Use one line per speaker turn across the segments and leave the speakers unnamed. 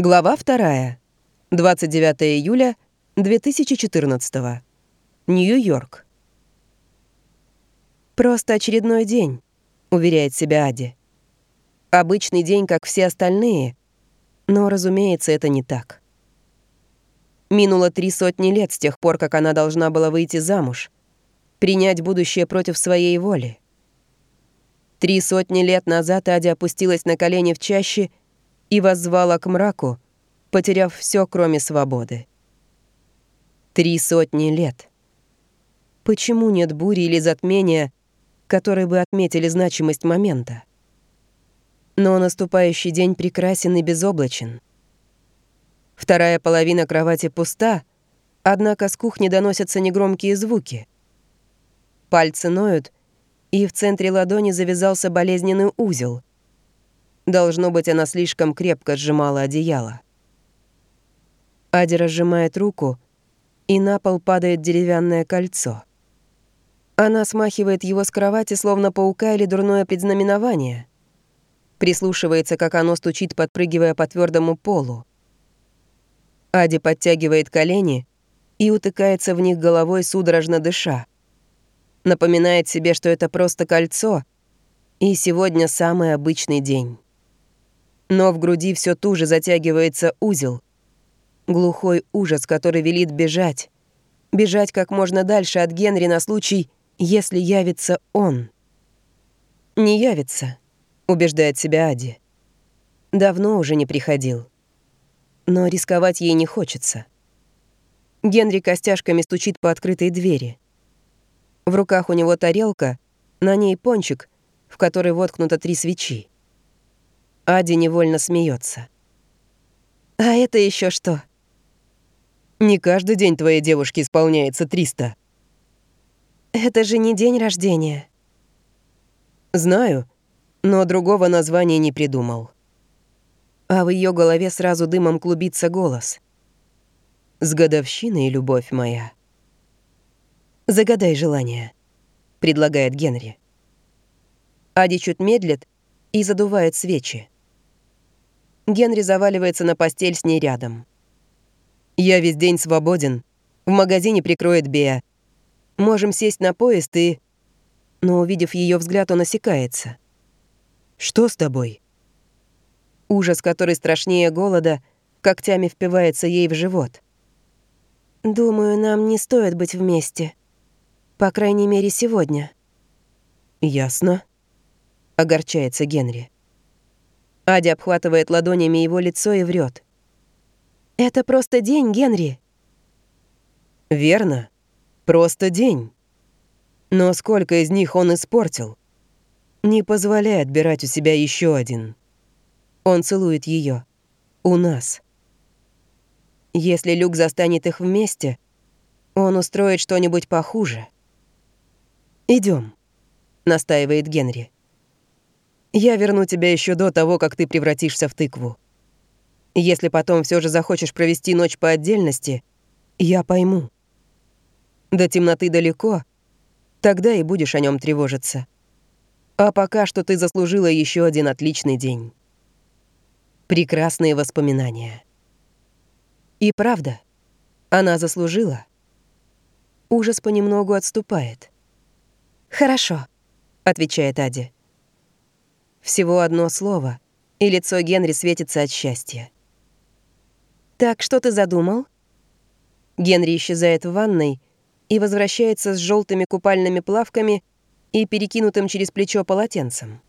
Глава 2. 29 июля 2014. Нью-Йорк. «Просто очередной день», — уверяет себя Ади. «Обычный день, как все остальные, но, разумеется, это не так». Минуло три сотни лет с тех пор, как она должна была выйти замуж, принять будущее против своей воли. Три сотни лет назад Ади опустилась на колени в чаще и воззвала к мраку, потеряв все, кроме свободы. Три сотни лет. Почему нет бури или затмения, которые бы отметили значимость момента? Но наступающий день прекрасен и безоблачен. Вторая половина кровати пуста, однако с кухни доносятся негромкие звуки. Пальцы ноют, и в центре ладони завязался болезненный узел — Должно быть, она слишком крепко сжимала одеяло. Ади разжимает руку, и на пол падает деревянное кольцо. Она смахивает его с кровати, словно паука или дурное предзнаменование. Прислушивается, как оно стучит, подпрыгивая по твердому полу. Ади подтягивает колени и утыкается в них головой, судорожно дыша. Напоминает себе, что это просто кольцо, и сегодня самый обычный день. Но в груди все туже затягивается узел. Глухой ужас, который велит бежать. Бежать как можно дальше от Генри на случай, если явится он. «Не явится», — убеждает себя Ади. Давно уже не приходил. Но рисковать ей не хочется. Генри костяшками стучит по открытой двери. В руках у него тарелка, на ней пончик, в который воткнуто три свечи. Ади невольно смеется. «А это еще что?» «Не каждый день твоей девушке исполняется 300».
«Это же не день рождения».
«Знаю, но другого названия не придумал». А в ее голове сразу дымом клубится голос. «С годовщиной, любовь моя». «Загадай желание», — предлагает Генри. Ади чуть медлит и задувает свечи. Генри заваливается на постель с ней рядом. «Я весь день свободен. В магазине прикроет Беа. Можем сесть на поезд и...» Но, увидев ее взгляд, он осекается. «Что с тобой?» Ужас, который страшнее голода, когтями впивается ей в живот.
«Думаю, нам не стоит быть вместе. По крайней мере, сегодня».
«Ясно», — огорчается Генри. Адя обхватывает ладонями его лицо и врет.
«Это просто день, Генри».
«Верно. Просто день. Но сколько из них он испортил? Не позволяй отбирать у себя еще один. Он целует ее. У нас. Если Люк застанет их вместе, он устроит что-нибудь похуже. Идем, настаивает Генри. Я верну тебя еще до того, как ты превратишься в тыкву. Если потом все же захочешь провести ночь по отдельности, я пойму. До темноты далеко, тогда и будешь о нем тревожиться. А пока что ты заслужила еще один отличный день. Прекрасные воспоминания. И правда, она заслужила. Ужас понемногу отступает.
«Хорошо», —
отвечает Ади. Всего одно слово, и лицо Генри светится от счастья.
«Так что ты задумал?»
Генри исчезает в ванной и возвращается с желтыми купальными плавками и перекинутым через плечо полотенцем.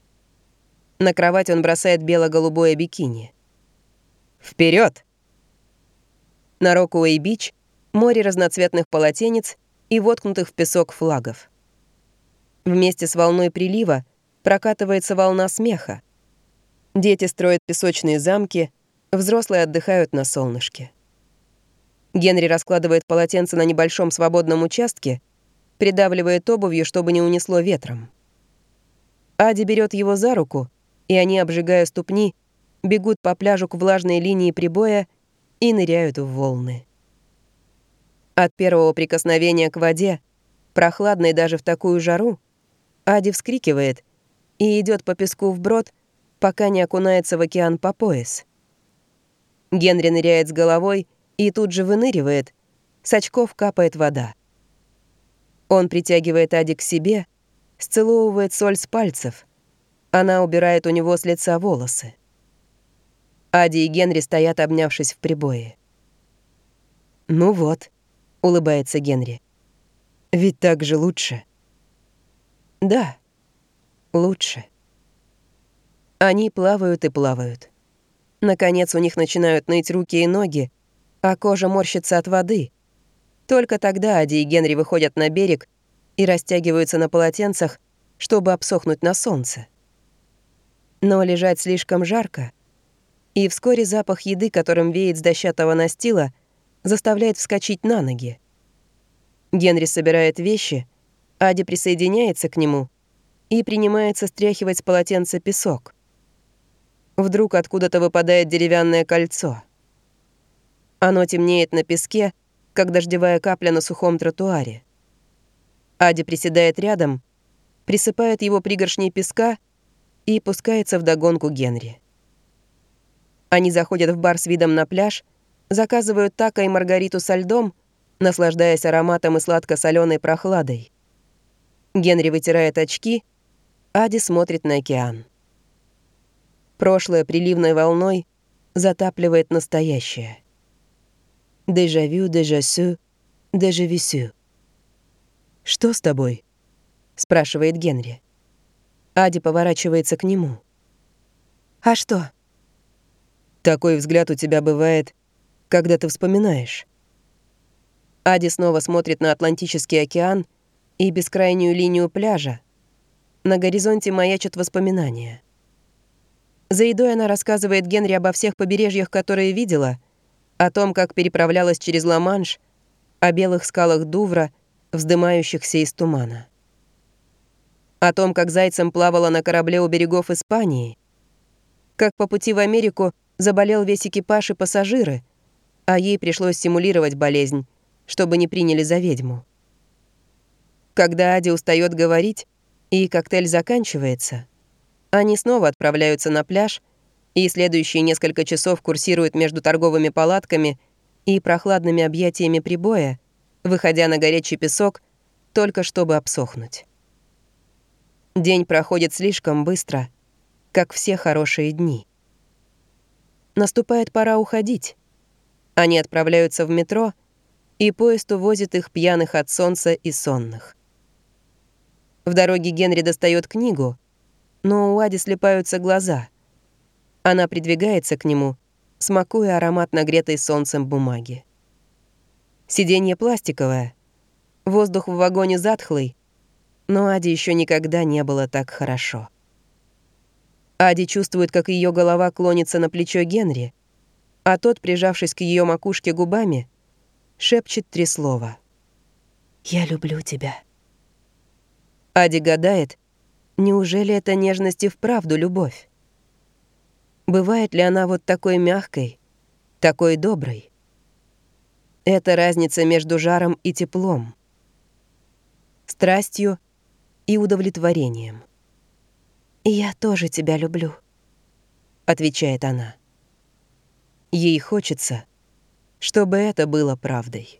На кровать он бросает бело-голубое бикини. Вперед! На Рокуэй-Бич море разноцветных полотенец и воткнутых в песок флагов. Вместе с волной прилива прокатывается волна смеха. Дети строят песочные замки, взрослые отдыхают на солнышке. Генри раскладывает полотенце на небольшом свободном участке, придавливает обувью, чтобы не унесло ветром. Ади берет его за руку, и они, обжигая ступни, бегут по пляжу к влажной линии прибоя и ныряют в волны. От первого прикосновения к воде, прохладной даже в такую жару, Ади вскрикивает и идет по песку вброд, пока не окунается в океан по пояс. Генри ныряет с головой и тут же выныривает. С очков капает вода. Он притягивает Ади к себе, сцеловывает соль с пальцев. Она убирает у него с лица волосы. Ади и Генри стоят, обнявшись в прибое. «Ну вот», — улыбается Генри. «Ведь так же лучше». «Да, лучше». Они плавают и плавают. Наконец у них начинают ныть руки и ноги, а кожа морщится от воды. Только тогда Ади и Генри выходят на берег и растягиваются на полотенцах, чтобы обсохнуть на солнце. Но лежать слишком жарко, и вскоре запах еды, которым веет с дощатого настила, заставляет вскочить на ноги. Генри собирает вещи, Ади присоединяется к нему и принимается стряхивать с полотенца песок. Вдруг откуда-то выпадает деревянное кольцо. Оно темнеет на песке, как дождевая капля на сухом тротуаре. Ади приседает рядом, присыпает его пригоршней песка и пускается в догонку Генри. Они заходят в бар с видом на пляж, заказывают тако и маргариту со льдом, наслаждаясь ароматом и сладко соленой прохладой. Генри вытирает очки, Ади смотрит на океан. Прошлое приливной волной затапливает настоящее. Дежавю, дежасю, дежависю. «Что с тобой?» — спрашивает Генри. Ади поворачивается к нему.
«А что?»
«Такой взгляд у тебя бывает, когда ты вспоминаешь». Ади снова смотрит на Атлантический океан и бескрайнюю линию пляжа. На горизонте маячат воспоминания. За едой она рассказывает Генри обо всех побережьях, которые видела, о том, как переправлялась через Ла-Манш, о белых скалах Дувра, вздымающихся из тумана. О том, как зайцем плавала на корабле у берегов Испании, как по пути в Америку заболел весь экипаж и пассажиры, а ей пришлось симулировать болезнь, чтобы не приняли за ведьму. Когда Ади устает говорить, и коктейль заканчивается, они снова отправляются на пляж и следующие несколько часов курсируют между торговыми палатками и прохладными объятиями прибоя, выходя на горячий песок, только чтобы обсохнуть. День проходит слишком быстро, как все хорошие дни. Наступает пора уходить. Они отправляются в метро, и поезд увозит их пьяных от солнца и сонных. В дороге Генри достает книгу — но у Ади слепаются глаза. Она придвигается к нему, смакуя аромат нагретой солнцем бумаги. Сиденье пластиковое, воздух в вагоне затхлый, но Ади еще никогда не было так хорошо. Ади чувствует, как ее голова клонится на плечо Генри, а тот, прижавшись к ее макушке губами, шепчет три слова.
«Я люблю тебя».
Ади гадает, Неужели эта нежность и вправду любовь? Бывает ли она вот такой мягкой, такой доброй? Это разница между жаром и теплом, страстью и удовлетворением.
«Я тоже тебя люблю», —
отвечает она. Ей хочется, чтобы это было правдой.